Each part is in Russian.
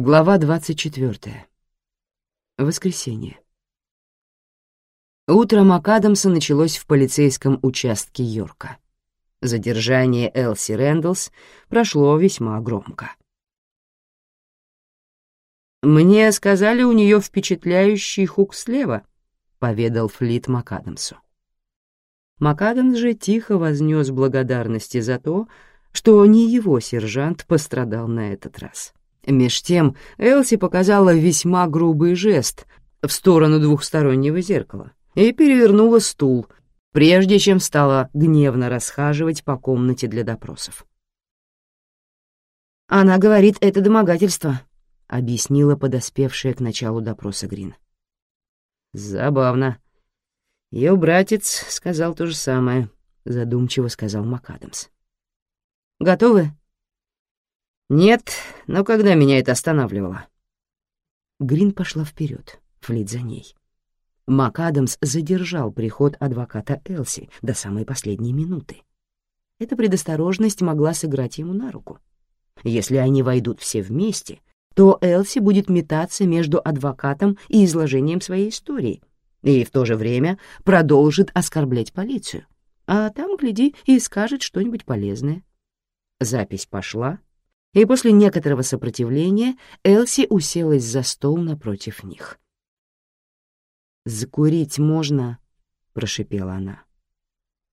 Глава 24. Воскресенье. Утро МакАдамса началось в полицейском участке Йорка. Задержание Элси Рэндаллс прошло весьма громко. «Мне сказали, у нее впечатляющий хук слева», — поведал Флит МакАдамсу. МакАдамс же тихо вознес благодарности за то, что не его сержант пострадал на этот раз. Меж тем Элси показала весьма грубый жест в сторону двухстороннего зеркала и перевернула стул, прежде чем стала гневно расхаживать по комнате для допросов. «Она говорит, это домогательство», — объяснила подоспевшая к началу допроса Грин. «Забавно. Ее братец сказал то же самое», — задумчиво сказал МакАдамс. «Готовы?» «Нет, но когда меня это останавливало?» Грин пошла вперед, Флит за ней. МакАдамс задержал приход адвоката Элси до самой последней минуты. Эта предосторожность могла сыграть ему на руку. Если они войдут все вместе, то Элси будет метаться между адвокатом и изложением своей истории, и в то же время продолжит оскорблять полицию, а там, гляди, и скажет что-нибудь полезное. Запись пошла, и после некоторого сопротивления Элси уселась за стол напротив них. «Закурить можно?» — прошипела она.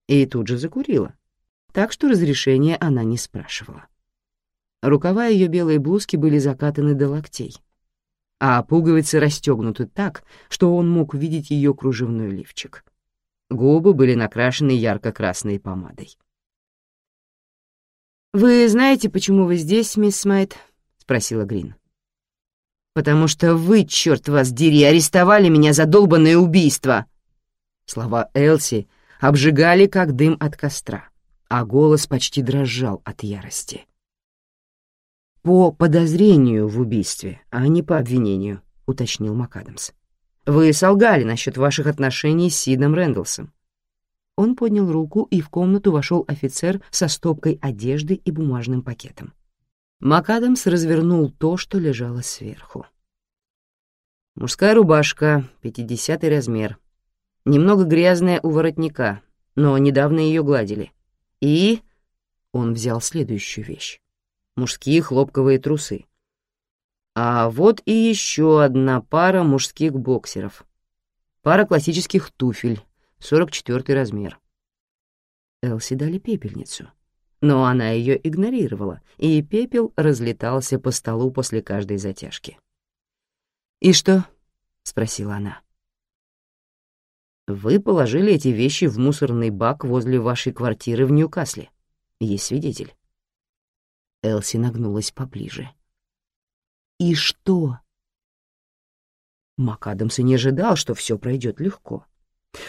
И тут же закурила, так что разрешения она не спрашивала. Рукава ее белой блузки были закатаны до локтей, а пуговицы расстегнуты так, что он мог видеть ее кружевной лифчик. Губы были накрашены ярко-красной помадой. «Вы знаете, почему вы здесь, мисс Смайт?» — спросила Грин. «Потому что вы, черт вас дери, арестовали меня за долбанное убийство!» Слова Элси обжигали, как дым от костра, а голос почти дрожал от ярости. «По подозрению в убийстве, а не по обвинению», — уточнил МакАдамс. «Вы солгали насчет ваших отношений с Сидом Рэндалсом. Он поднял руку, и в комнату вошел офицер со стопкой одежды и бумажным пакетом. МакАдамс развернул то, что лежало сверху. Мужская рубашка, пятидесятый размер. Немного грязная у воротника, но недавно ее гладили. И... Он взял следующую вещь. Мужские хлопковые трусы. А вот и еще одна пара мужских боксеров. Пара классических туфель 44 размер. Элси дали пепельницу, но она ее игнорировала, и пепел разлетался по столу после каждой затяжки. «И что?» — спросила она. «Вы положили эти вещи в мусорный бак возле вашей квартиры в Ньюкасле. Есть свидетель». Элси нагнулась поближе. «И что?» МакАдамс и не ожидал, что все пройдет легко.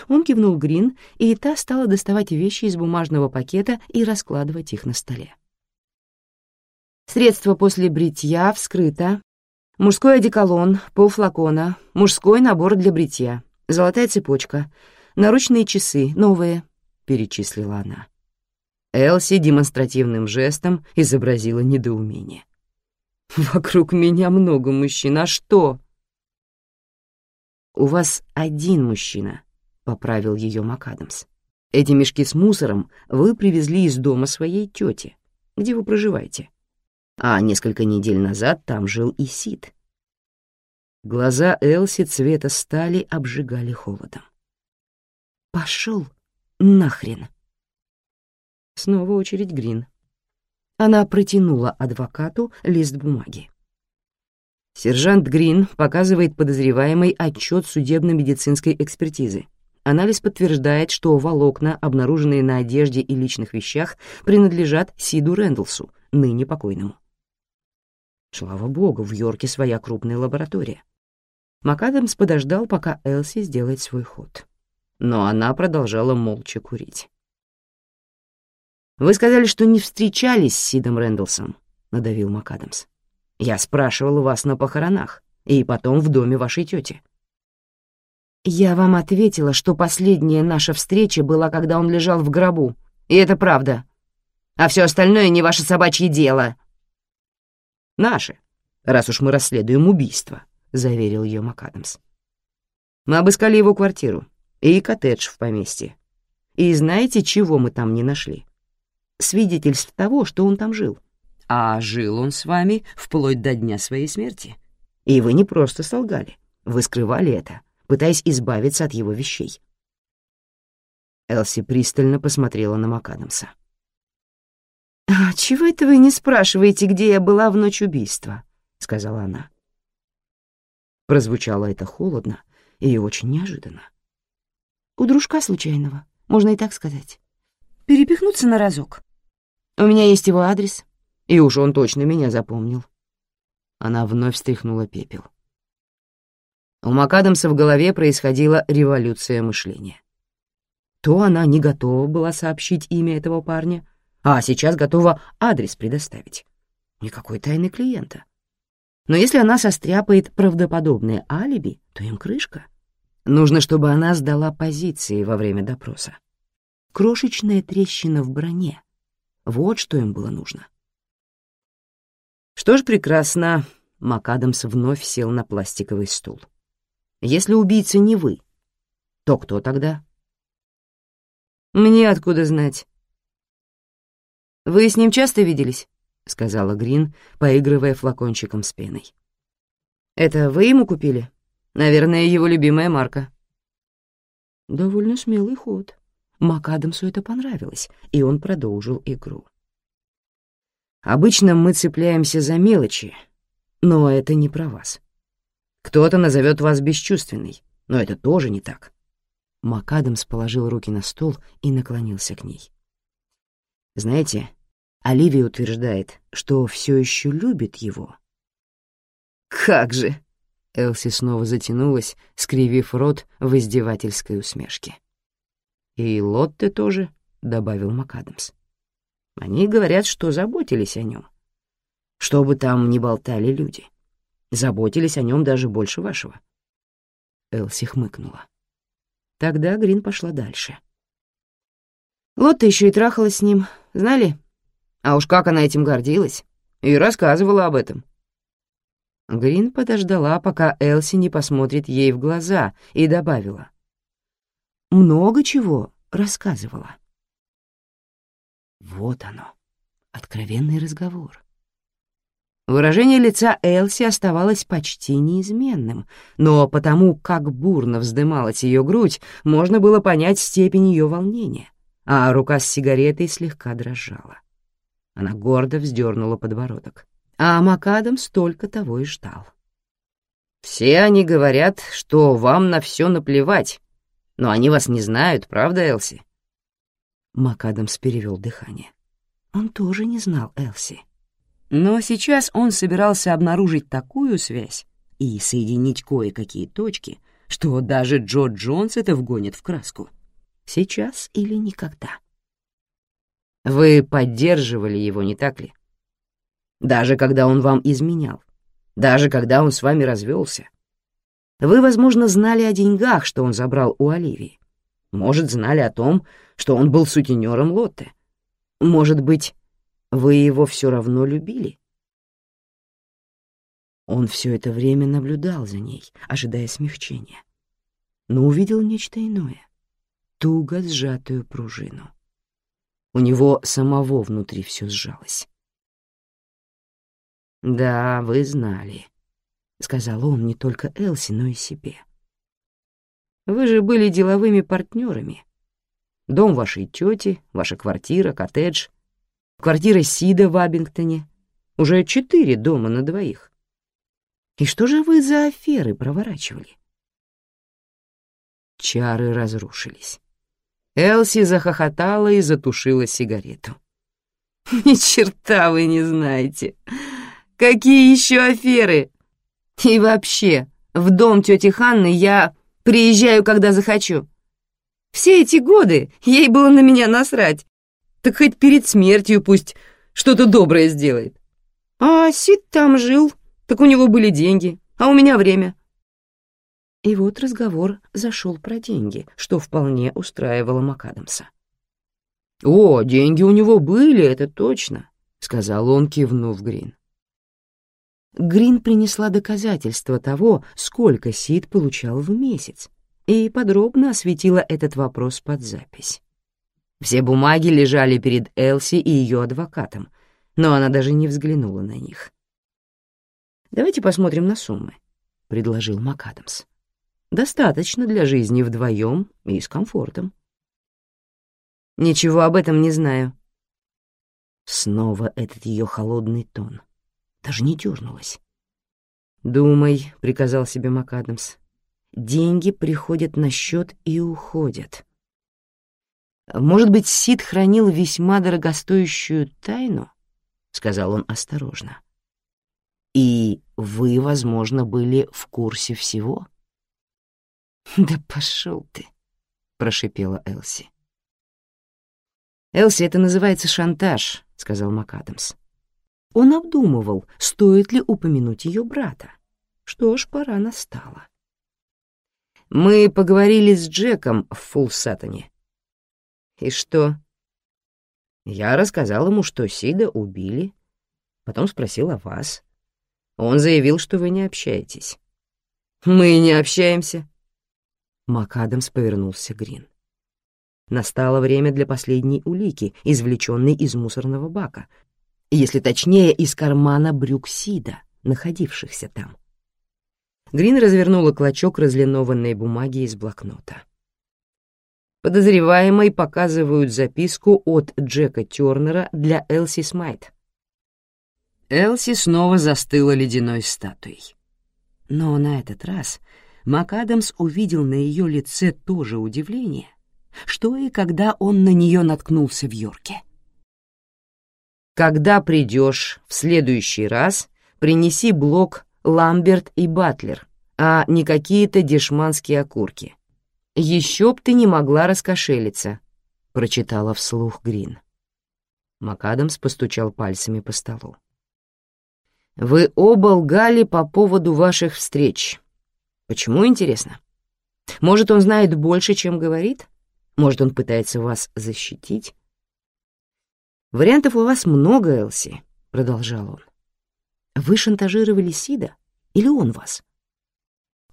Он кивнул Грин, и та стала доставать вещи из бумажного пакета и раскладывать их на столе. Средство после бритья вскрыто. Мужской одеколон, полфлакона, мужской набор для бритья, золотая цепочка, наручные часы, новые, — перечислила она. Элси демонстративным жестом изобразила недоумение. «Вокруг меня много мужчин, а что?» «У вас один мужчина», поправил ее МакАдамс. «Эти мешки с мусором вы привезли из дома своей тети, где вы проживаете. А несколько недель назад там жил и Сид». Глаза Элси цвета стали обжигали холодом. «Пошел нахрен!» Снова очередь Грин. Она протянула адвокату лист бумаги. Сержант Грин показывает подозреваемый отчет судебно-медицинской экспертизы. Анализ подтверждает, что волокна, обнаруженные на одежде и личных вещах, принадлежат Сиду Рэндалсу, ныне покойному. Слава богу, в Йорке своя крупная лаборатория. МакАдамс подождал, пока Элси сделает свой ход. Но она продолжала молча курить. «Вы сказали, что не встречались с Сидом Рэндалсом», — надавил МакАдамс. «Я спрашивал вас на похоронах и потом в доме вашей тети. «Я вам ответила, что последняя наша встреча была, когда он лежал в гробу. И это правда. А все остальное не ваше собачье дело». «Наше. раз уж мы расследуем убийство», — заверил ее МакАдамс. «Мы обыскали его квартиру и коттедж в поместье. И знаете, чего мы там не нашли? Свидетельств того, что он там жил. А жил он с вами вплоть до дня своей смерти. И вы не просто солгали, вы скрывали это, пытаясь избавиться от его вещей». Элси пристально посмотрела на МакАдамса. «А чего это вы не спрашиваете, где я была в ночь убийства?» — сказала она. Прозвучало это холодно и очень неожиданно. «У дружка случайного, можно и так сказать. Перепихнуться на разок. У меня есть его адрес, и уж он точно меня запомнил». Она вновь встряхнула пепел. У МакАдамса в голове происходила революция мышления. То она не готова была сообщить имя этого парня, а сейчас готова адрес предоставить. Никакой тайны клиента. Но если она состряпает правдоподобное алиби, то им крышка. Нужно, чтобы она сдала позиции во время допроса. Крошечная трещина в броне. Вот что им было нужно. Что ж, прекрасно. МакАдамс вновь сел на пластиковый стул. Если убийца не вы, то кто тогда? Мне откуда знать? «Вы с ним часто виделись?» — сказала Грин, поигрывая флакончиком с пеной. «Это вы ему купили? Наверное, его любимая марка». Довольно смелый ход. МакАдамсу это понравилось, и он продолжил игру. «Обычно мы цепляемся за мелочи, но это не про вас. Кто-то назовет вас бесчувственной, но это тоже не так». МакАдамс положил руки на стол и наклонился к ней. «Знаете, Оливия утверждает, что все еще любит его. «Как же!» — Элси снова затянулась, скривив рот в издевательской усмешке. «И Лотте тоже», — добавил МакАдамс. «Они говорят, что заботились о нем. Что бы там ни болтали люди. Заботились о нем даже больше вашего». Элси хмыкнула. Тогда Грин пошла дальше. Лотта еще и трахалась с ним, знали? А уж как она этим гордилась. И рассказывала об этом. Грин подождала, пока Элси не посмотрит ей в глаза, и добавила. Много чего рассказывала. Вот оно, откровенный разговор. Выражение лица Элси оставалось почти неизменным, но потому, как бурно вздымалась ее грудь, можно было понять степень ее волнения, а рука с сигаретой слегка дрожала. Она гордо вздернула подбородок. А Макадам столько того и ждал. «Все они говорят, что вам на все наплевать, но они вас не знают, правда, Элси?» Макадамс перевел дыхание. Он тоже не знал Элси. Но сейчас он собирался обнаружить такую связь и соединить кое-какие точки, что даже Джо Джонс это вгонит в краску. Сейчас или никогда. Вы поддерживали его, не так ли? Даже когда он вам изменял, даже когда он с вами развелся. Вы, возможно, знали о деньгах, что он забрал у Оливии. Может, знали о том, что он был сутенером Лотте. Может быть, вы его все равно любили? Он все это время наблюдал за ней, ожидая смягчения, но увидел нечто иное — туго сжатую пружину. У него самого внутри все сжалось. «Да, вы знали», — сказал он не только Элси, но и себе. «Вы же были деловыми партнерами. Дом вашей тети, ваша квартира, коттедж, квартира Сида в Абингтоне. Уже четыре дома на двоих. И что же вы за аферы проворачивали?» Чары разрушились. Элси захохотала и затушила сигарету. «Ни черта вы не знаете! Какие еще аферы! И вообще, в дом тети Ханны я приезжаю, когда захочу. Все эти годы ей было на меня насрать. Так хоть перед смертью пусть что-то доброе сделает. А Сид там жил, так у него были деньги, а у меня время. И вот разговор зашел про деньги, что вполне устраивало МакАдамса. «О, деньги у него были, это точно», — сказал он, кивнув Грин. Грин принесла доказательства того, сколько Сид получал в месяц, и подробно осветила этот вопрос под запись. Все бумаги лежали перед Элси и ее адвокатом, но она даже не взглянула на них. «Давайте посмотрим на суммы», — предложил МакАдамс. «Достаточно для жизни вдвоем и с комфортом». «Ничего об этом не знаю». Снова этот ее холодный тон — даже не дернулась. «Думай», — приказал себе МакАдамс. «Деньги приходят на счет и уходят». «Может быть, Сид хранил весьма дорогостоящую тайну?» — сказал он осторожно. «И вы, возможно, были в курсе всего?» «Да пошел ты», — прошипела Элси. «Элси, это называется шантаж», — сказал МакАдамс. Он обдумывал, стоит ли упомянуть ее брата. Что ж, пора настала. «Мы поговорили с Джеком в Фулсаттоне». «И что?» Я рассказал ему, что Сида убили, потом спросил о вас. Он заявил, что вы не общаетесь. «Мы не общаемся». МакАдамс повернулся Грин. Настало время для последней улики, извлеченной из мусорного бака, если точнее, из кармана брюк Сида, находившихся там. Грин развернула клочок разлинованной бумаги из блокнота. Подозреваемые показывают записку от Джека Тёрнера для Элси Смайт. Элси снова застыла ледяной статуей. Но на этот раз МакАдамс увидел на ее лице то же удивление, что и когда он на нее наткнулся в Йорке. Когда придешь в следующий раз, принеси блок «Ламберт и Батлер», а не какие-то дешманские окурки. Еще б ты не могла раскошелиться, — прочитала вслух Грин. МакАдамс постучал пальцами по столу. «Вы оба лгали по поводу ваших встреч. Почему, интересно? Может, он знает больше, чем говорит? Может, он пытается вас защитить? «Вариантов у вас много, Элси», — продолжал он. «Вы шантажировали Сида или он вас?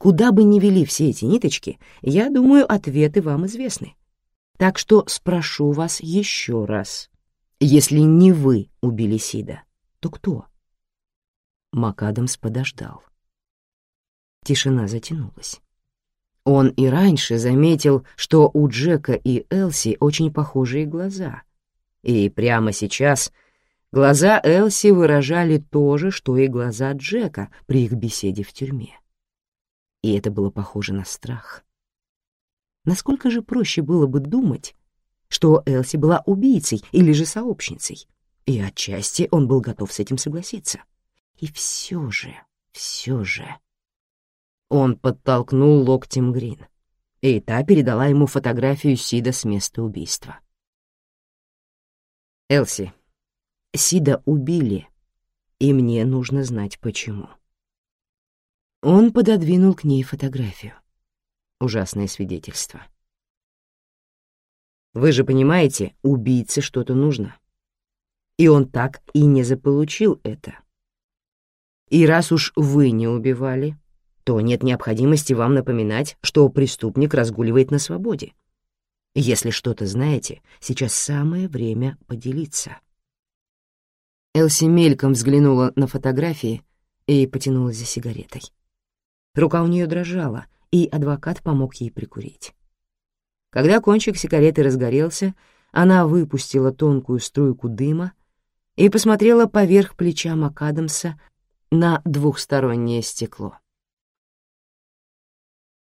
Куда бы ни вели все эти ниточки, я думаю, ответы вам известны. Так что спрошу вас еще раз. Если не вы убили Сида, то кто?» МакАдамс подождал. Тишина затянулась. Он и раньше заметил, что у Джека и Элси очень похожие глаза — и прямо сейчас глаза Элси выражали то же, что и глаза Джека при их беседе в тюрьме. И это было похоже на страх. Насколько же проще было бы думать, что Элси была убийцей или же сообщницей, и отчасти он был готов с этим согласиться. И все же, все же... Он подтолкнул локтем Грин, и та передала ему фотографию Сида с места убийства. Элси, Сида убили, и мне нужно знать, почему. Он пододвинул к ней фотографию. Ужасное свидетельство. Вы же понимаете, убийце что-то нужно. И он так и не заполучил это. И раз уж вы не убивали, то нет необходимости вам напоминать, что преступник разгуливает на свободе. Если что-то знаете, сейчас самое время поделиться. Элси мельком взглянула на фотографии и потянулась за сигаретой. Рука у нее дрожала, и адвокат помог ей прикурить. Когда кончик сигареты разгорелся, она выпустила тонкую струйку дыма и посмотрела поверх плеча МакАдамса на двухстороннее стекло.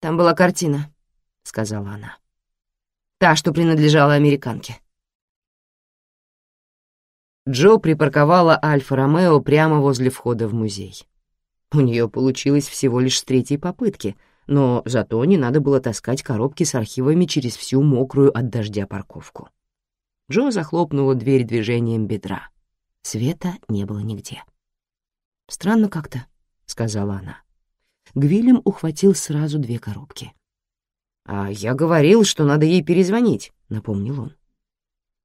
«Там была картина», — сказала она. Та, что принадлежала американке. Джо припарковала Альфа-Ромео прямо возле входа в музей. У нее получилось всего лишь с третьей попытки, но зато не надо было таскать коробки с архивами через всю мокрую от дождя парковку. Джо захлопнула дверь движением бедра. Света не было нигде. «Странно как-то», — сказала она. Гвилем ухватил сразу две коробки. «А я говорил, что надо ей перезвонить», — напомнил он.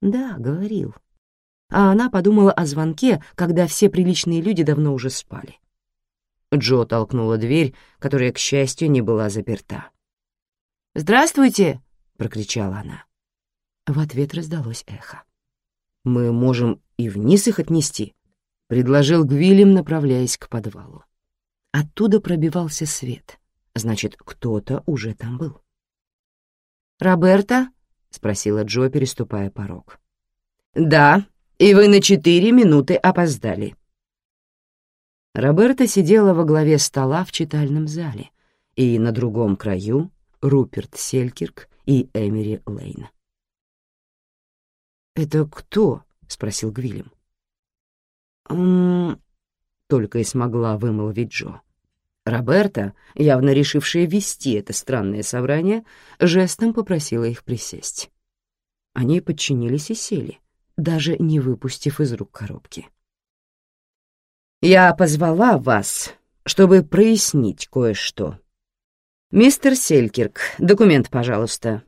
«Да, говорил». А она подумала о звонке, когда все приличные люди давно уже спали. Джо толкнула дверь, которая, к счастью, не была заперта. «Здравствуйте!» — прокричала она. В ответ раздалось эхо. «Мы можем и вниз их отнести», — предложил Гвилем, направляясь к подвалу. Оттуда пробивался свет. Значит, кто-то уже там был. «Роберта?» — спросила Джо, переступая порог. «Да, и вы на четыре минуты опоздали». Роберта сидела во главе стола в читальном зале, и на другом краю — Руперт Селькирк и Эмери Лейн. «Это кто?» — спросил Гвилем. «М-м-м», только и смогла вымолвить Джо. Роберта, явно решившая вести это странное собрание, жестом попросила их присесть. Они подчинились и сели, даже не выпустив из рук коробки. «Я позвала вас, чтобы прояснить кое-что. Мистер Селькирк, документ, пожалуйста».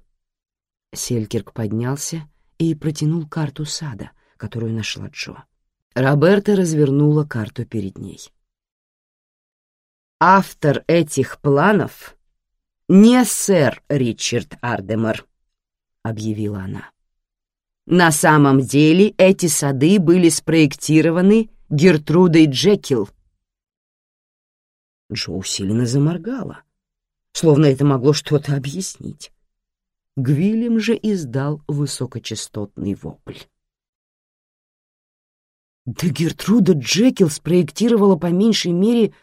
Селькирк поднялся и протянул карту сада, которую нашла Джо. Роберта развернула карту перед ней. Автор этих планов не сэр Ричард Ардемар, объявила она. На самом деле эти сады были спроектированы Гертрудой Джекил. Джо усиленно заморгала, словно это могло что-то объяснить. Гвилем же издал высокочастотный вопль. Да Гертруда Джекил спроектировала по меньшей мере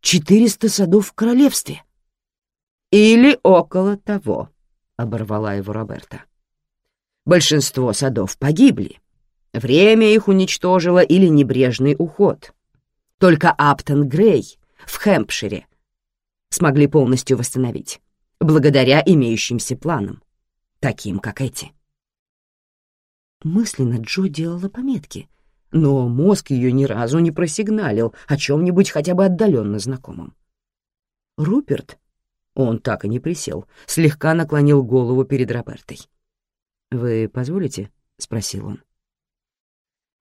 четыреста садов в королевстве. Или около того, — оборвала его Роберта. Большинство садов погибли. Время их уничтожило или небрежный уход. Только Аптон Грей в Хэмпшире смогли полностью восстановить, благодаря имеющимся планам, таким как эти. Мысленно Джо делала пометки — но мозг ее ни разу не просигналил о чем-нибудь хотя бы отдаленно знакомом. Руперт, он так и не присел, слегка наклонил голову перед Робертой. «Вы позволите?» — спросил он.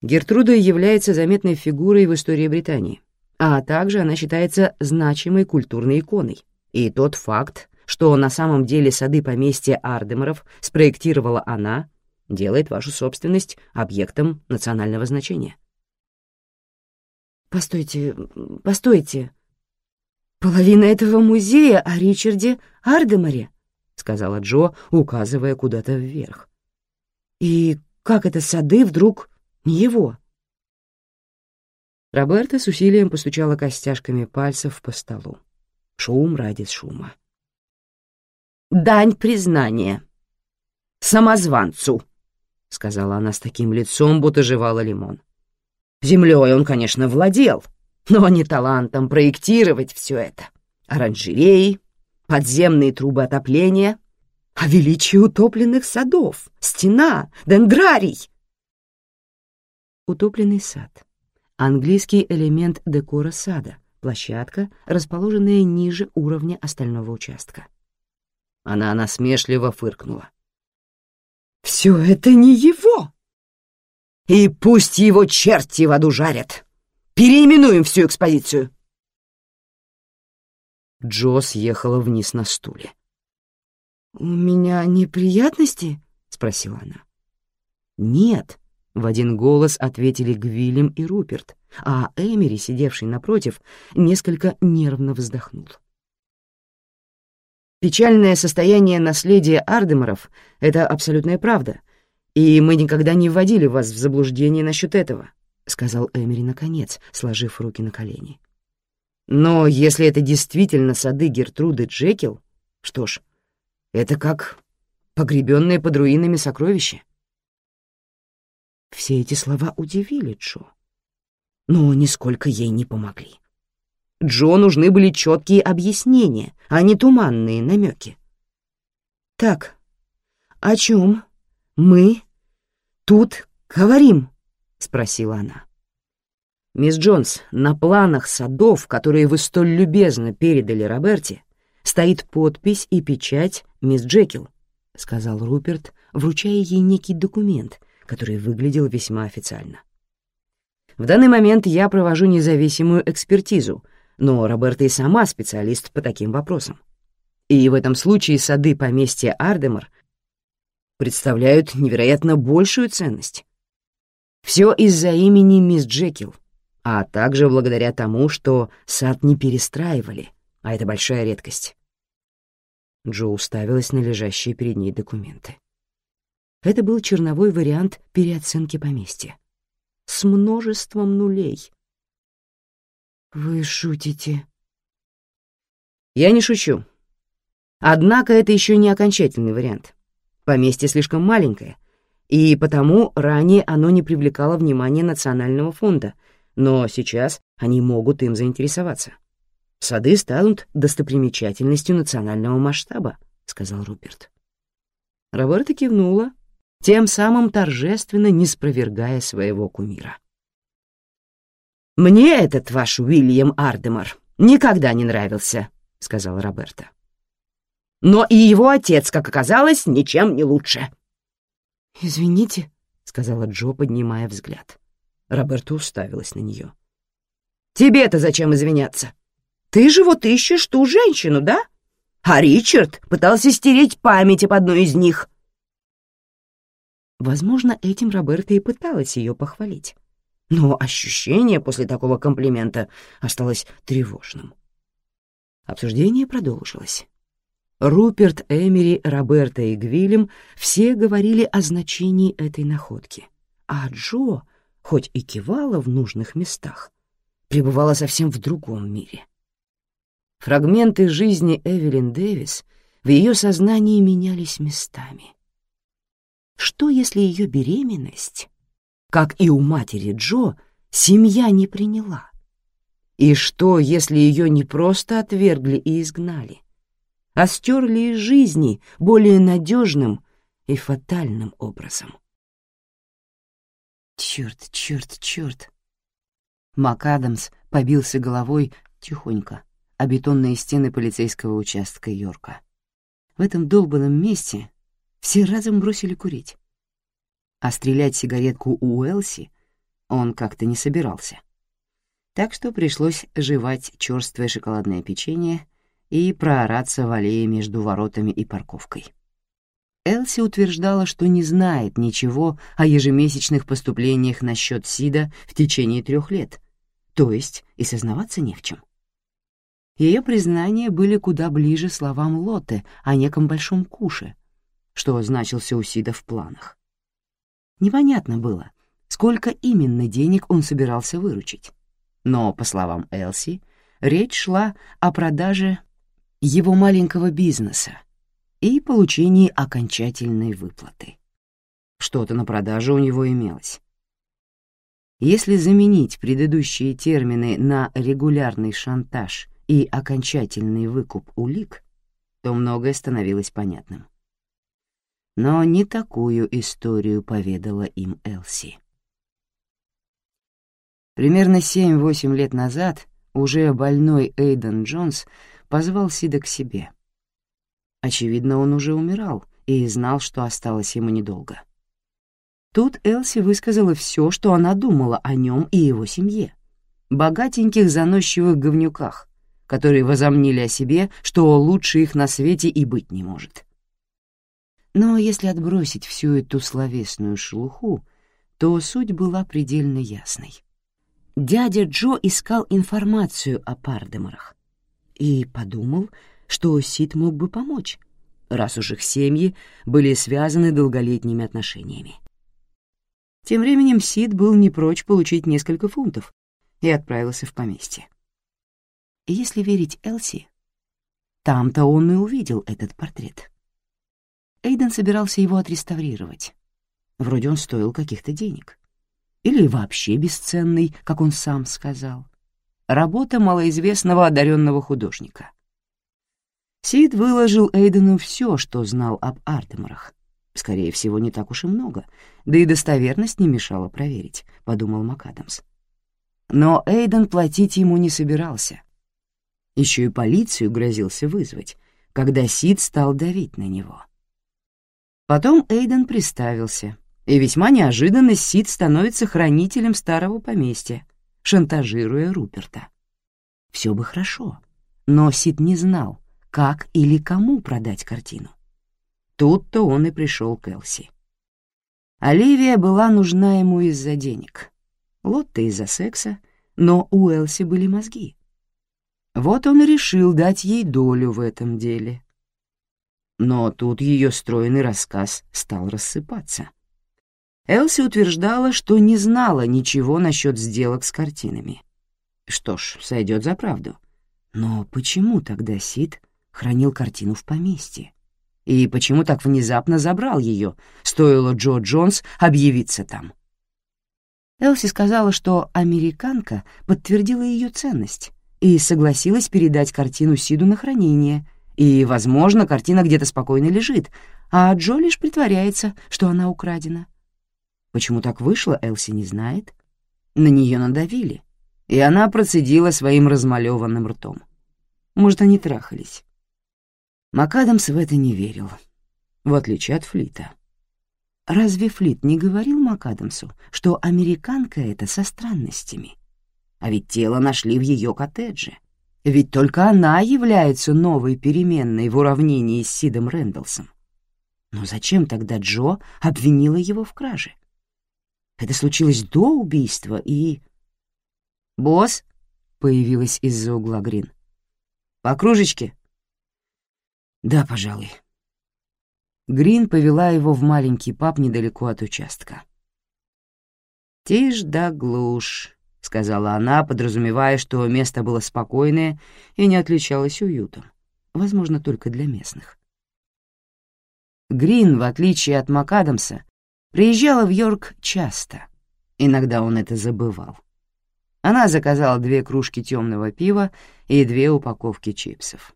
Гертруда является заметной фигурой в истории Британии, а также она считается значимой культурной иконой. И тот факт, что на самом деле сады поместья Ардемеров спроектировала она, делает вашу собственность объектом национального значения. «Постойте, постойте. Половина этого музея о Ричарде Ардемаре», — сказала Джо, указывая куда-то вверх. «И как это сады вдруг не его?» Роберта с усилием постучала костяшками пальцев по столу. Шум ради шума. «Дань признания. Самозванцу», — сказала она с таким лицом, будто жевала лимон. Землей он, конечно, владел, но не талантом проектировать все это. Оранжереи, подземные трубы отопления, а величие утопленных садов, стена, дендрарий. Утопленный сад. Английский элемент декора сада, площадка, расположенная ниже уровня остального участка. Она насмешливо фыркнула. Все это не его. И пусть его черти в аду жарят. Переименуем всю экспозицию. Джо съехала вниз на стуле. «У меня неприятности?» — спросила она. «Нет», — в один голос ответили Гвилем и Руперт, а Эмери, сидевший напротив, несколько нервно вздохнул. Печальное состояние наследия Ардемаров — это абсолютная правда, и мы никогда не вводили вас в заблуждение насчет этого», — сказал Эмери наконец, сложив руки на колени. «Но если это действительно сады Гертруды Джекил, что ж, это как погребенные под руинами сокровища». Все эти слова удивили Джо, но нисколько ей не помогли. Джо нужны были четкие объяснения, а не туманные намеки. «Так, о чем мы тут говорим?» — спросила она. «Мисс Джонс, на планах садов, которые вы столь любезно передали Роберте, стоит подпись и печать мисс Джекил», — сказал Руперт, вручая ей некий документ, который выглядел весьма официально. «В данный момент я провожу независимую экспертизу, но Роберта и сама специалист по таким вопросам. И в этом случае сады поместья Ардемар представляют невероятно большую ценность. Все из-за имени мисс Джекил, а также благодаря тому, что сад не перестраивали, а это большая редкость. Джо уставилась на лежащие перед ней документы. Это был черновой вариант переоценки поместья. С множеством нулей. «Вы шутите?» «Я не шучу. Однако это еще не окончательный вариант. Поместье слишком маленькое, и потому ранее оно не привлекало внимания Национального фонда, но сейчас они могут им заинтересоваться. Сады станут достопримечательностью национального масштаба, — сказал Руперт. Роберта кивнула, тем самым торжественно не спровергая своего кумира. «Мне этот ваш Уильям Ардемар никогда не нравился», — сказал Роберта. «Но и его отец, как оказалось, ничем не лучше». «Извините», — сказала Джо, поднимая взгляд. Роберта уставилась на нее. «Тебе-то зачем извиняться? Ты же вот ищешь ту женщину, да? А Ричард пытался стереть память об одной из них». Возможно, этим Роберта и пыталась ее похвалить. Но ощущение после такого комплимента осталось тревожным. Обсуждение продолжилось. Руперт, Эмери, Роберта и Гвилем все говорили о значении этой находки, а Джо, хоть и кивала в нужных местах, пребывала совсем в другом мире. Фрагменты жизни Эвелин Дэвис в ее сознании менялись местами. Что, если ее беременность, как и у матери Джо, семья не приняла? И что, если ее не просто отвергли и изгнали, а стерли из жизни более надежным и фатальным образом? Черт, черт, черт. МакАдамс побился головой тихонько о бетонные стены полицейского участка Йорка. В этом долбанном месте все разом бросили курить. А стрелять сигаретку у Уэлси он как-то не собирался. Так что пришлось жевать черствое шоколадное печенье и проораться в аллее между воротами и парковкой. Элси утверждала, что не знает ничего о ежемесячных поступлениях на счет Сида в течение трех лет, то есть и сознаваться не в чем. Ее признания были куда ближе словам Лоты о неком большом куше, что значился у Сида в планах. Непонятно было, сколько именно денег он собирался выручить. Но, по словам Элси, речь шла о продаже его маленького бизнеса и получении окончательной выплаты. Что-то на продажу у него имелось. Если заменить предыдущие термины на регулярный шантаж и окончательный выкуп улик, то многое становилось понятным. Но не такую историю поведала им Элси. Примерно 7-8 лет назад уже больной Эйден Джонс позвал Сида к себе. Очевидно, он уже умирал и знал, что осталось ему недолго. Тут Элси высказала все, что она думала о нем и его семье. Богатеньких заносчивых говнюках, которые возомнили о себе, что лучше их на свете и быть не может. Но если отбросить всю эту словесную шелуху, то суть была предельно ясной. Дядя Джо искал информацию о Пардемарах и подумал, что Сид мог бы помочь, раз уж их семьи были связаны долголетними отношениями. Тем временем Сид был не прочь получить несколько фунтов и отправился в поместье. Если верить Элси, там-то он и увидел этот портрет. Эйден собирался его отреставрировать. Вроде он стоил каких-то денег. Или вообще бесценный, как он сам сказал. Работа малоизвестного одаренного художника. Сид выложил Эйдену все, что знал об Артеморах. Скорее всего, не так уж и много, да и достоверность не мешала проверить, — подумал МакАдамс. Но Эйден платить ему не собирался — еще и полицию грозился вызвать, когда Сид стал давить на него. Потом Эйден приставился, и весьма неожиданно Сид становится хранителем старого поместья, шантажируя Руперта. все бы хорошо, но Сид не знал, как или кому продать картину. Тут-то он и пришел к Элси. Оливия была нужна ему из-за денег, Лотта из-за секса, но у Элси были мозги. Вот он и решил дать ей долю в этом деле. Но тут ее стройный рассказ стал рассыпаться. Элси утверждала, что не знала ничего насчет сделок с картинами. Что ж, сойдет за правду. Но почему тогда Сид хранил картину в поместье? И почему так внезапно забрал ее, стоило Джо Джонс объявиться там? Элси сказала, что американка подтвердила ее ценность и согласилась передать картину Сиду на хранение, и, возможно, картина где-то спокойно лежит, а Джо лишь притворяется, что она украдена. Почему так вышло, Элси не знает. На нее надавили, и она процедила своим размалеванным ртом. Может, они трахались. МакАдамс в это не верил, в отличие от Флита. Разве Флит не говорил МакАдамсу, что американка эта со странностями? А ведь тело нашли в ее коттедже. Ведь только она является новой переменной в уравнении с Сидом Рэндалсом. Но зачем тогда Джо обвинила его в краже? Это случилось до убийства и... «Босс?» — появилась из-за угла Грин. «По кружечке?» «Да, пожалуй», Грин повела его в маленький паб недалеко от участка. «Тишь да глушь», — сказала она, подразумевая, что место было спокойное и не отличалось уютом, возможно, только для местных. Грин, в отличие от МакАдамса, приезжала в Йорк часто. Иногда он это забывал. Она заказала две кружки темного пива и две упаковки чипсов.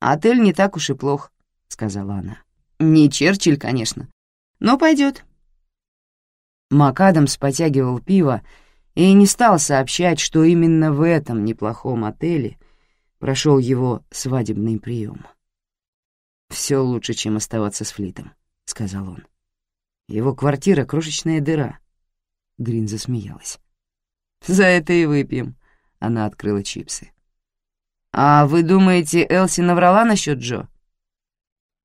«Отель не так уж и плох», — сказала она. «Не Черчилль, конечно, но пойдет». МакАдамс потягивал пиво и не стал сообщать, что именно в этом неплохом отеле прошел его свадебный прием. «Все лучше, чем оставаться с Флитом», — сказал он. «Его квартира — крошечная дыра». Грин засмеялась. «За это и выпьем», — она открыла чипсы. «А вы думаете, Элси наврала насчет Джо?»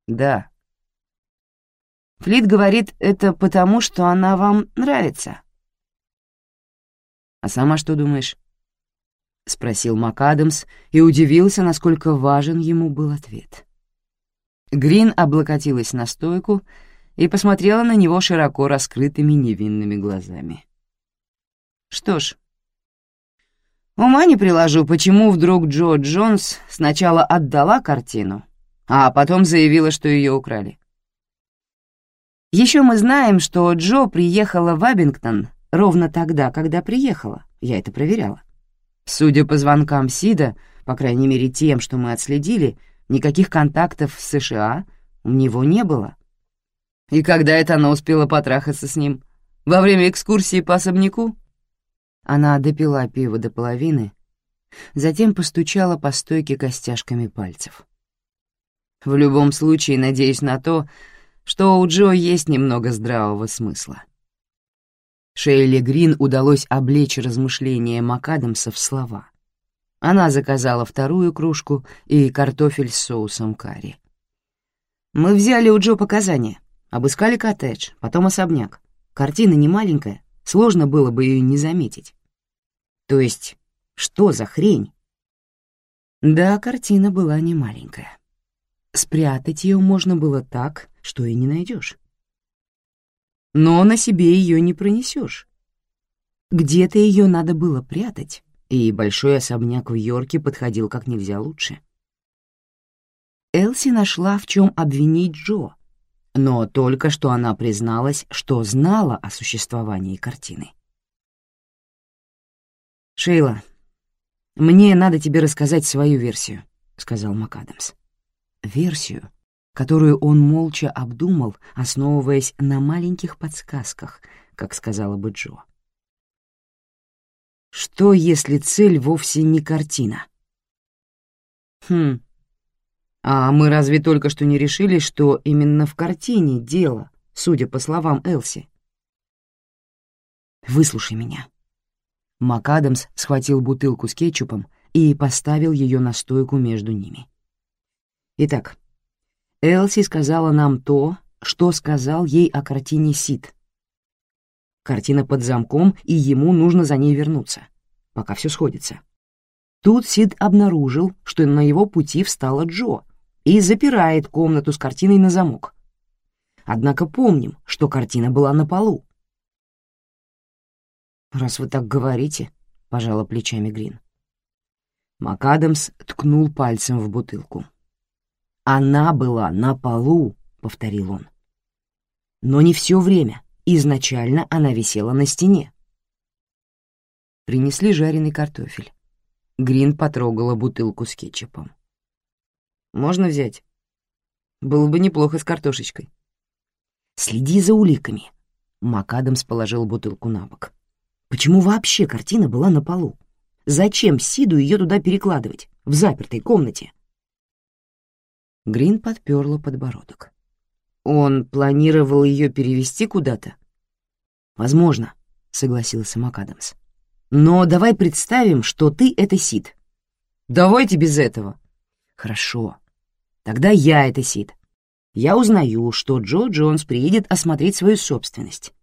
«Да». Флит говорит, это потому, что она вам нравится. «А сама что думаешь?» — спросил МакАдамс и удивился, насколько важен ему был ответ. Грин облокотилась на стойку и посмотрела на него широко раскрытыми невинными глазами. «Что ж, ума не приложу, почему вдруг Джо Джонс сначала отдала картину, а потом заявила, что ее украли. Еще мы знаем, что Джо приехала в Абингтон ровно тогда, когда приехала. Я это проверяла. Судя по звонкам Сида, по крайней мере тем, что мы отследили, никаких контактов с США у него не было. И когда это она успела потрахаться с ним? Во время экскурсии по особняку? Она допила пиво до половины, затем постучала по стойке костяшками пальцев. В любом случае, надеюсь на то, что у Джо есть немного здравого смысла. Шейли Грин удалось облечь размышления МакАдамса в слова. Она заказала вторую кружку и картофель с соусом карри. «Мы взяли у Джо показания, обыскали коттедж, потом особняк. Картина не маленькая, сложно было бы ее не заметить». «То есть, что за хрень?» Да, картина была не маленькая. Спрятать ее можно было так, что и не найдешь. Но на себе ее не пронесешь. Где-то ее надо было прятать, и большой особняк в Йорке подходил как нельзя лучше. Элси нашла, в чем обвинить Джо, но только что она призналась, что знала о существовании картины. «Шейла, мне надо тебе рассказать свою версию», — сказал МакАдамс версию, которую он молча обдумал, основываясь на маленьких подсказках, как сказала бы Джо. Что, если цель вовсе не картина? Хм, а мы разве только что не решили, что именно в картине дело, судя по словам Элси? Выслушай меня. МакАдамс схватил бутылку с кетчупом и поставил ее на стойку между ними. Итак, Элси сказала нам то, что сказал ей о картине Сид. Картина под замком, и ему нужно за ней вернуться, пока все сходится. Тут Сид обнаружил, что на его пути встала Джо и запирает комнату с картиной на замок. Однако помним, что картина была на полу. «Раз вы так говорите», — пожала плечами Грин. МакАдамс ткнул пальцем в бутылку. «Она была на полу», — повторил он. «Но не все время. Изначально она висела на стене». Принесли жареный картофель. Грин потрогала бутылку с кетчупом. «Можно взять? Было бы неплохо с картошечкой». «Следи за уликами», — МакАдамс положил бутылку на бок. Почему вообще картина была на полу? Зачем Сиду ее туда перекладывать, в запертой комнате? Грин подперла подбородок. Он планировал ее перевести куда-то? Возможно, согласился МакАдамс. Но давай представим, что ты — это Сид. Давайте без этого. Хорошо. Тогда я — это Сид. Я узнаю, что Джо Джонс приедет осмотреть свою собственность.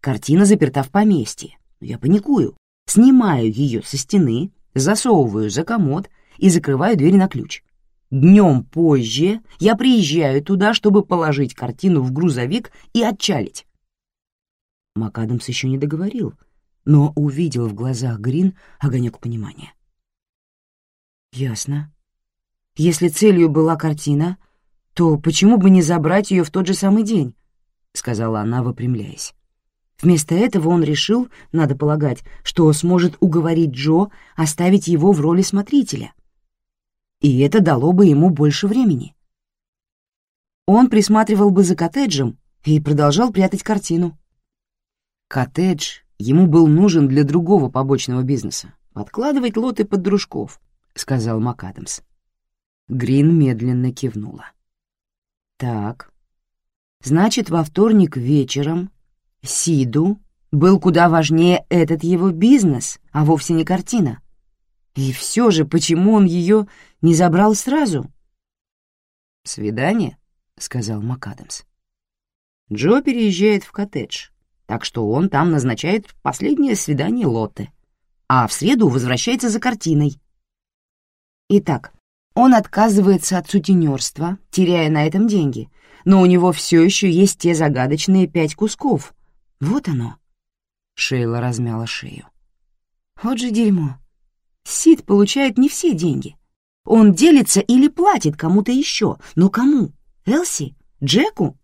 Картина заперта в поместье. Я паникую, снимаю ее со стены, засовываю за комод и закрываю дверь на ключ. Днем позже я приезжаю туда, чтобы положить картину в грузовик и отчалить. МакАдамс еще не договорил, но увидел в глазах Грин огонек понимания. «Ясно. Если целью была картина, то почему бы не забрать ее в тот же самый день?» — сказала она, выпрямляясь. Вместо этого он решил, надо полагать, что сможет уговорить Джо оставить его в роли смотрителя. И это дало бы ему больше времени. Он присматривал бы за коттеджем и продолжал прятать картину. Коттедж ему был нужен для другого побочного бизнеса — подкладывать лоты под дружков, — сказал МакАдамс. Грин медленно кивнула. «Так, значит, во вторник вечером Сиду был куда важнее этот его бизнес, а вовсе не картина. И все же, почему он ее не забрал сразу? «Свидание?» — сказал МакАдамс. Джо переезжает в коттедж, так что он там назначает последнее свидание Лотте, а в среду возвращается за картиной. Итак, он отказывается от сутенерства, теряя на этом деньги, но у него все еще есть те загадочные пять кусков, вот оно. Шейла размяла шею. Вот же дерьмо. Сид получает не все деньги. Он делится или платит кому-то еще. Но кому? Элси? Джеку?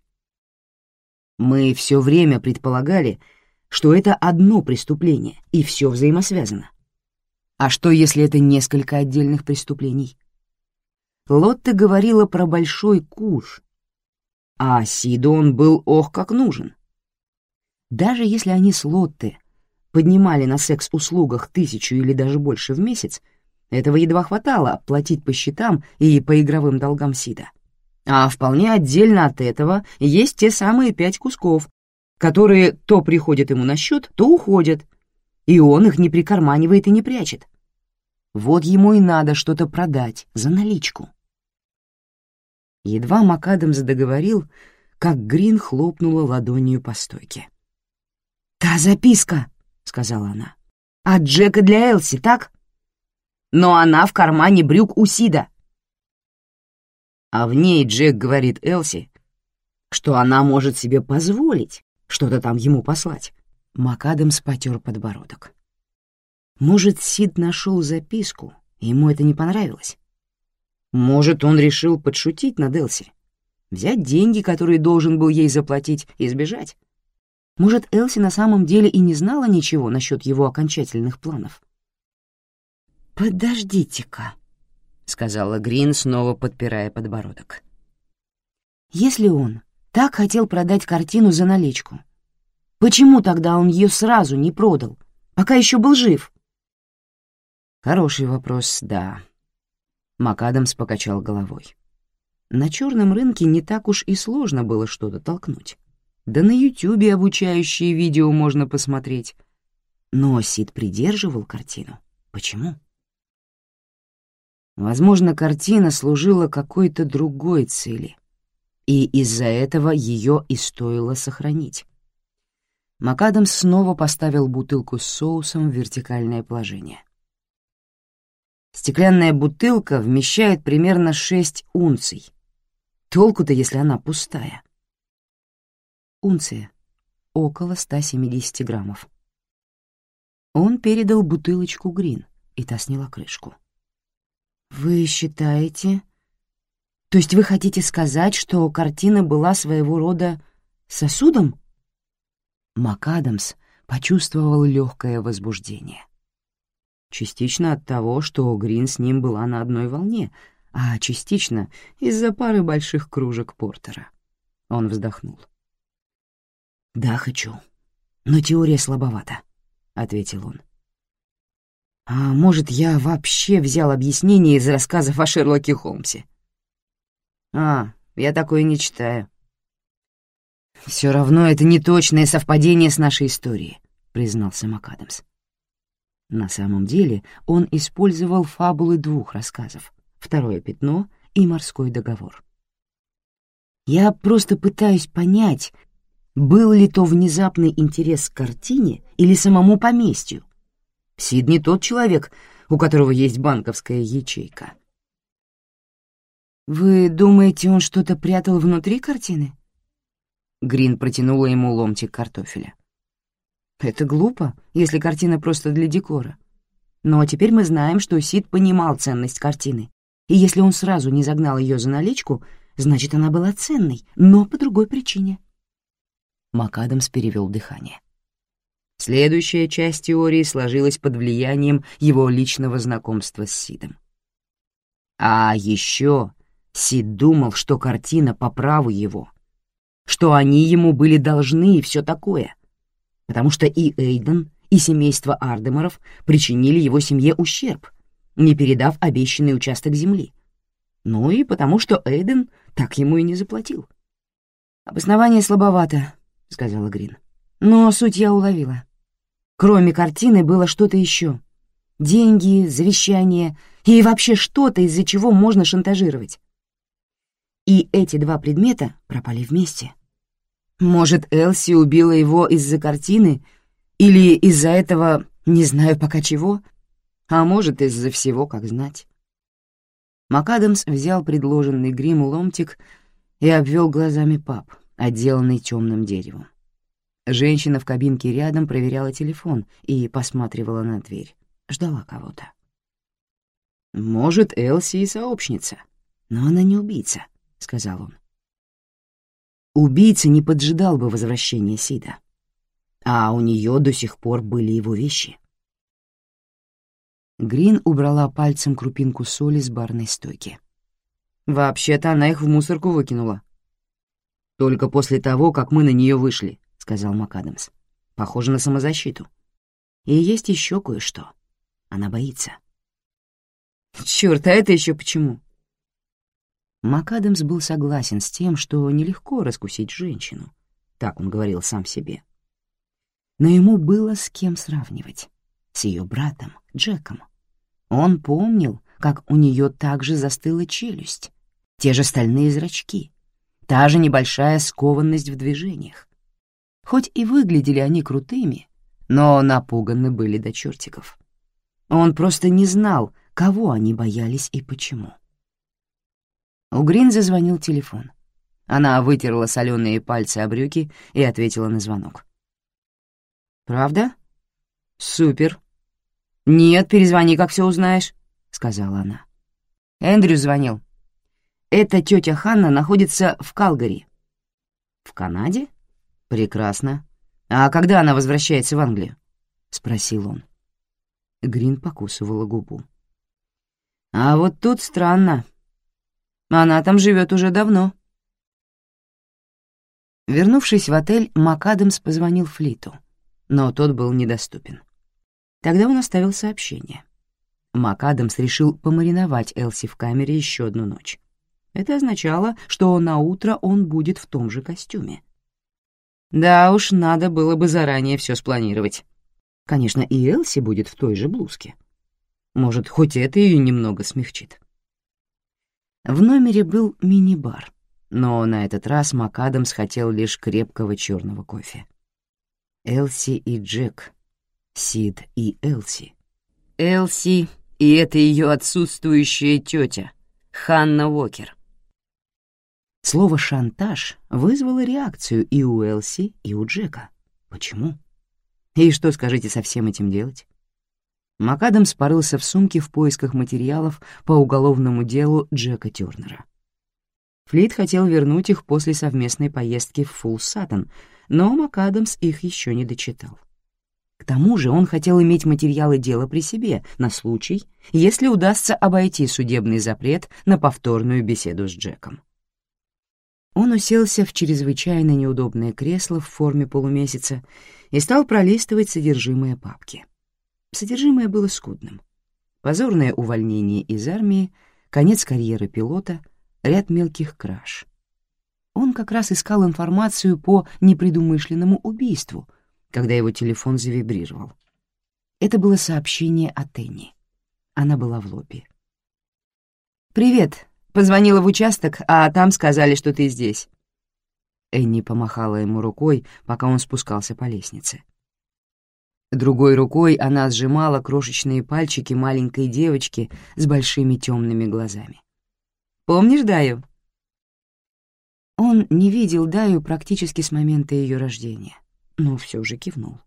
Мы все время предполагали, что это одно преступление, и все взаимосвязано. А что, если это несколько отдельных преступлений? Лотта говорила про большой куш, а Сиду он был ох как нужен. Даже если они с Лотте поднимали на секс-услугах тысячу или даже больше в месяц, этого едва хватало платить по счетам и по игровым долгам Сида. А вполне отдельно от этого есть те самые пять кусков, которые то приходят ему на счет, то уходят, и он их не прикарманивает и не прячет. Вот ему и надо что-то продать за наличку. Едва МакАдамс договорил, как Грин хлопнула ладонью по стойке. «Та записка», — сказала она. «От Джека для Элси, так? Но она в кармане брюк у Сида». А в ней Джек говорит Элси, что она может себе позволить что-то там ему послать. МакАдамс потер подбородок. Может, Сид нашел записку, и ему это не понравилось. Может, он решил подшутить над Элси, взять деньги, которые должен был ей заплатить, и сбежать. Может, Элси на самом деле и не знала ничего насчет его окончательных планов? «Подождите-ка», — сказала Грин, снова подпирая подбородок. «Если он так хотел продать картину за наличку, почему тогда он ее сразу не продал, пока еще был жив?» «Хороший вопрос, да». МакАдамс покачал головой. На черном рынке не так уж и сложно было что-то толкнуть. Да на Ютубе обучающие видео можно посмотреть. Но Сид придерживал картину. Почему? Возможно, картина служила какой-то другой цели, и из-за этого ее и стоило сохранить. МакАдамс снова поставил бутылку с соусом в вертикальное положение. Стеклянная бутылка вмещает примерно 6 унций. Толку-то, если она пустая. Унция — около 170 граммов. Он передал бутылочку Грин, и та сняла крышку. «Вы считаете...» «То есть вы хотите сказать, что картина была своего рода сосудом?» МакАдамс почувствовал легкое возбуждение. Частично от того, что Грин с ним была на одной волне, а частично из-за пары больших кружек портера. Он вздохнул. «Да, хочу, но теория слабовата», — ответил он. «А может, я вообще взял объяснение из рассказов о Шерлоке Холмсе?» «А, я такое не читаю». «Все равно это не точное совпадение с нашей историей», — признался МакАдамс. На самом деле он использовал фабулы двух рассказов «Второе пятно» и «Морской договор». Я просто пытаюсь понять, был ли то внезапный интерес к картине или самому поместью. Сид не тот человек, у которого есть банковская ячейка. «Вы думаете, он что-то прятал внутри картины?» Грин протянула ему ломтик картофеля. Это глупо, если картина просто для декора. Но теперь мы знаем, что Сид понимал ценность картины. И если он сразу не загнал ее за наличку, значит, она была ценной, но по другой причине. МакАдамс перевел дыхание. Следующая часть теории сложилась под влиянием его личного знакомства с Сидом. А еще Сид думал, что картина по праву его, что они ему были должны и все такое — потому что и Эйден, и семейство Ардемаров причинили его семье ущерб, не передав обещанный участок земли. Ну и потому что Эйден так ему и не заплатил. «Обоснование слабовато», — сказала Грин. «Но суть я уловила. Кроме картины было что-то еще. Деньги, завещание и вообще что-то, из-за чего можно шантажировать. И эти два предмета пропали вместе. Может, Элси убила его из-за картины или из-за этого, не знаю пока чего, а может, из-за всего, как знать. МакАдамс взял предложенный грим ломтик и обвел глазами пап, отделанный темным деревом. Женщина в кабинке рядом проверяла телефон и посматривала на дверь, ждала кого-то. «Может, Элси и сообщница, но она не убийца», — сказал он. Убийца не поджидал бы возвращения Сида. А у нее до сих пор были его вещи. Грин убрала пальцем крупинку соли с барной стойки. «Вообще-то она их в мусорку выкинула». «Только после того, как мы на нее вышли», — сказал МакАдамс. «Похоже на самозащиту. И есть еще кое-что. Она боится». «Чёрт, а это еще почему?» МакАдамс был согласен с тем, что нелегко раскусить женщину, так он говорил сам себе. Но ему было с кем сравнивать, с ее братом, Джеком. Он помнил, как у нее также застыла челюсть, те же стальные зрачки, та же небольшая скованность в движениях. Хоть и выглядели они крутыми, но напуганы были до чертиков. Он просто не знал, кого они боялись и почему. У Грин зазвонил телефон. Она вытерла соленые пальцы о брюки и ответила на звонок. «Правда? Супер. Нет, перезвони, как все узнаешь», — сказала она. Эндрю звонил. Эта тетя Ханна находится в Калгари. «В Канаде? Прекрасно. А когда она возвращается в Англию?» — спросил он. Грин покусывала губу. «А вот тут странно. Она там живет уже давно». Вернувшись в отель, МакАдамс позвонил Флиту, но тот был недоступен. Тогда он оставил сообщение. МакАдамс решил помариновать Элси в камере еще одну ночь. Это означало, что на утро он будет в том же костюме. Да уж, надо было бы заранее все спланировать. Конечно, и Элси будет в той же блузке. Может, хоть это ее немного смягчит. В номере был мини-бар, но на этот раз МакАдамс хотел лишь крепкого черного кофе. Элси и Джек, Сид и Элси. Элси и это ее отсутствующая тетя, Ханна Уокер. Слово «шантаж» вызвало реакцию и у Элси, и у Джека. Почему? И что, скажите, со всем этим делать? МакАдамс порылся в сумке в поисках материалов по уголовному делу Джека Тёрнера. Флит хотел вернуть их после совместной поездки в Фулл Саттон, но МакАдамс их еще не дочитал. К тому же он хотел иметь материалы дела при себе на случай, если удастся обойти судебный запрет на повторную беседу с Джеком. Он уселся в чрезвычайно неудобное кресло в форме полумесяца и стал пролистывать содержимое папки. Содержимое было скудным. Позорное увольнение из армии, конец карьеры пилота, ряд мелких краж. Он как раз искал информацию по непредумышленному убийству, когда его телефон завибрировал. Это было сообщение от Энни. Она была в лобби. «Привет. Позвонила в участок, а там сказали, что ты здесь». Энни помахала ему рукой, пока он спускался по лестнице. Другой рукой она сжимала крошечные пальчики маленькой девочки с большими темными глазами. «Помнишь Даю?» Он не видел Даю практически с момента ее рождения, но все же кивнул.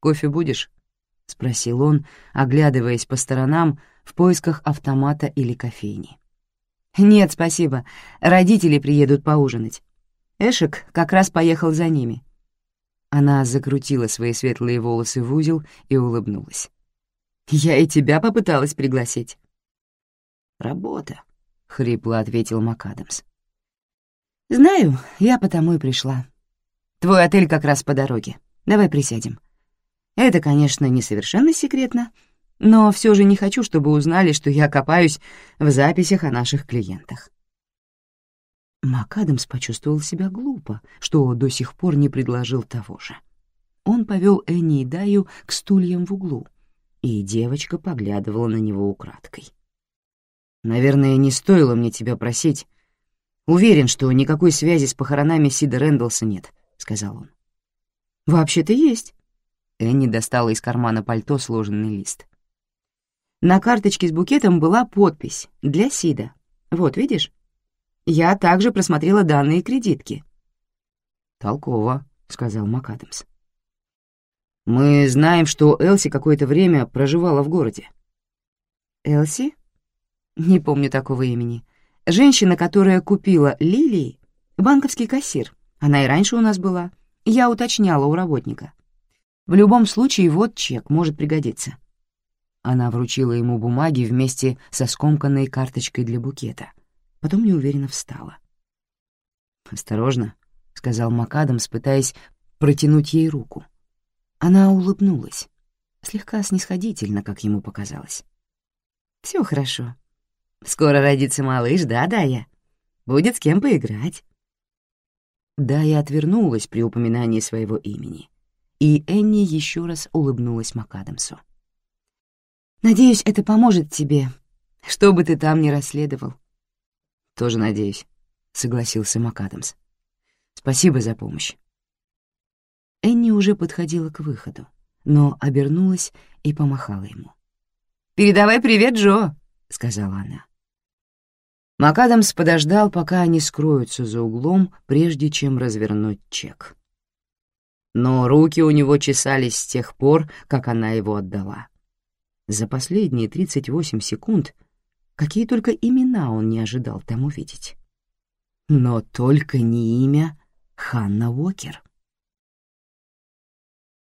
«Кофе будешь?» — спросил он, оглядываясь по сторонам в поисках автомата или кофейни. «Нет, спасибо. Родители приедут поужинать. Эшек как раз поехал за ними». Она закрутила свои светлые волосы в узел и улыбнулась. «Я и тебя попыталась пригласить». «Работа», — хрипло ответил МакАдамс. «Знаю, я потому и пришла. Твой отель как раз по дороге. Давай присядем. Это, конечно, не совершенно секретно, но все же не хочу, чтобы узнали, что я копаюсь в записях о наших клиентах. МакАдамс почувствовал себя глупо, что до сих пор не предложил того же. Он повел Энни и Даю к стульям в углу, и девочка поглядывала на него украдкой. «Наверное, не стоило мне тебя просить. Уверен, что никакой связи с похоронами Сида Рэндалса нет», — сказал он. «Вообще-то есть». Энни достала из кармана пальто сложенный лист. На карточке с букетом была подпись «Для Сида». Вот, видишь? Я также просмотрела данные кредитки». «Толково», — сказал МакАдамс. «Мы знаем, что Элси какое-то время проживала в городе». «Элси? Не помню такого имени. Женщина, которая купила лилии, банковский кассир. Она и раньше у нас была. Я уточняла у работника. В любом случае, вот чек, может пригодиться». Она вручила ему бумаги вместе со скомканной карточкой для букета — потом неуверенно встала. «Осторожно», — сказал МакАдамс, пытаясь протянуть ей руку. Она улыбнулась, слегка снисходительно, как ему показалось. Все хорошо. Скоро родится малыш, да, Дая? Будет с кем поиграть». Дая отвернулась при упоминании своего имени, и Энни еще раз улыбнулась МакАдамсу. «Надеюсь, это поможет тебе, что бы ты там ни расследовал. «Тоже надеюсь», — согласился МакАдамс. «Спасибо за помощь». Энни уже подходила к выходу, но обернулась и помахала ему. «Передавай привет, Джо», — сказала она. МакАдамс подождал, пока они скроются за углом, прежде чем развернуть чек. Но руки у него чесались с тех пор, как она его отдала. За последние 38 секунд Какие только имена он не ожидал там увидеть. Но только не имя Ханна Уокер.